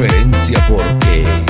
diferencia porque